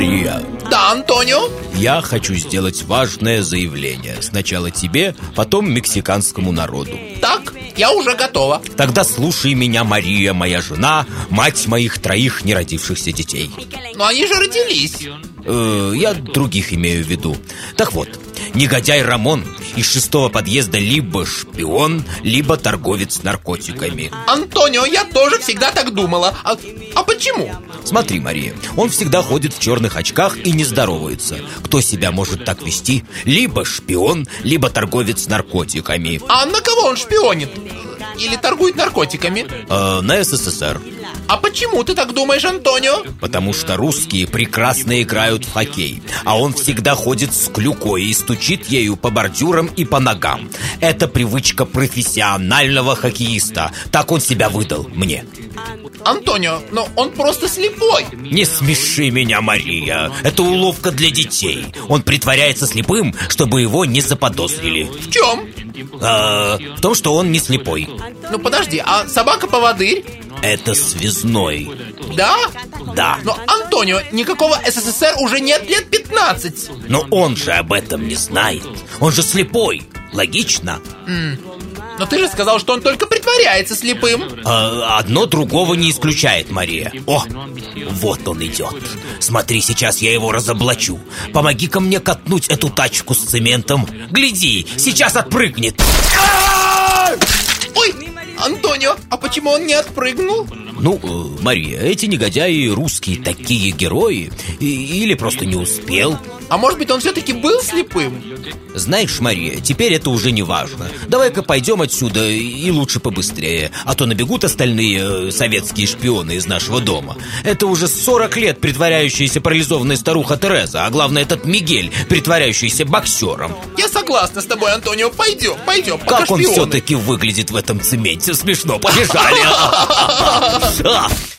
Мария, Да, Антонио? я хочу сделать важное заявление. Сначала тебе, потом мексиканскому народу. Так, я уже готова. Тогда слушай меня, Мария, моя жена, мать моих троих неродившихся детей. Но они же родились. Э, я других имею в виду. Так вот, негодяй Рамон из шестого подъезда либо шпион, либо торговец наркотиками. Антонио, я тоже всегда так думала. А, а почему? Смотри, Мария, он всегда ходит в черных очках и не здоровается. Кто себя может так вести? Либо шпион, либо торговец наркотиками. А на кого он шпионит? Или торгует наркотиками? Э, на СССР. А почему ты так думаешь, Антонио? Потому что русские прекрасно играют в хоккей А он всегда ходит с клюкой и стучит ею по бордюрам и по ногам Это привычка профессионального хоккеиста Так он себя выдал мне Антонио, но он просто слепой. Не смеши меня, Мария Это уловка для детей Он притворяется слепым, чтобы его не заподозрили В чем? Э, В том, что он не слепой Ну подожди, а собака-поводырь? Это связной Да? Да, Но, Антонио, никакого СССР уже нет лет 15. но он же об этом не знает Он же слепой Логично? Но ты же сказал, что он только притворяется слепым. А, Одно другого не исключает, Мария. О, вот он идет. Смотри, сейчас я его разоблачу. Помоги-ка мне катнуть эту тачку с цементом. Гляди, сейчас отпрыгнет. Ой, Антонио, а почему он не отпрыгнул? Ну, э, Мария, эти негодяи русские такие герои Или просто не успел А может быть, он все-таки был слепым? Знаешь, Мария, теперь это уже не важно Давай-ка пойдем отсюда и лучше побыстрее А то набегут остальные э, советские шпионы из нашего дома Это уже 40 лет притворяющаяся парализованная старуха Тереза А главное этот Мигель, притворяющийся боксером Я согласна с тобой, Антонио. Пойдем, пойдем, Как он все-таки выглядит в этом цементе Смешно, побежали!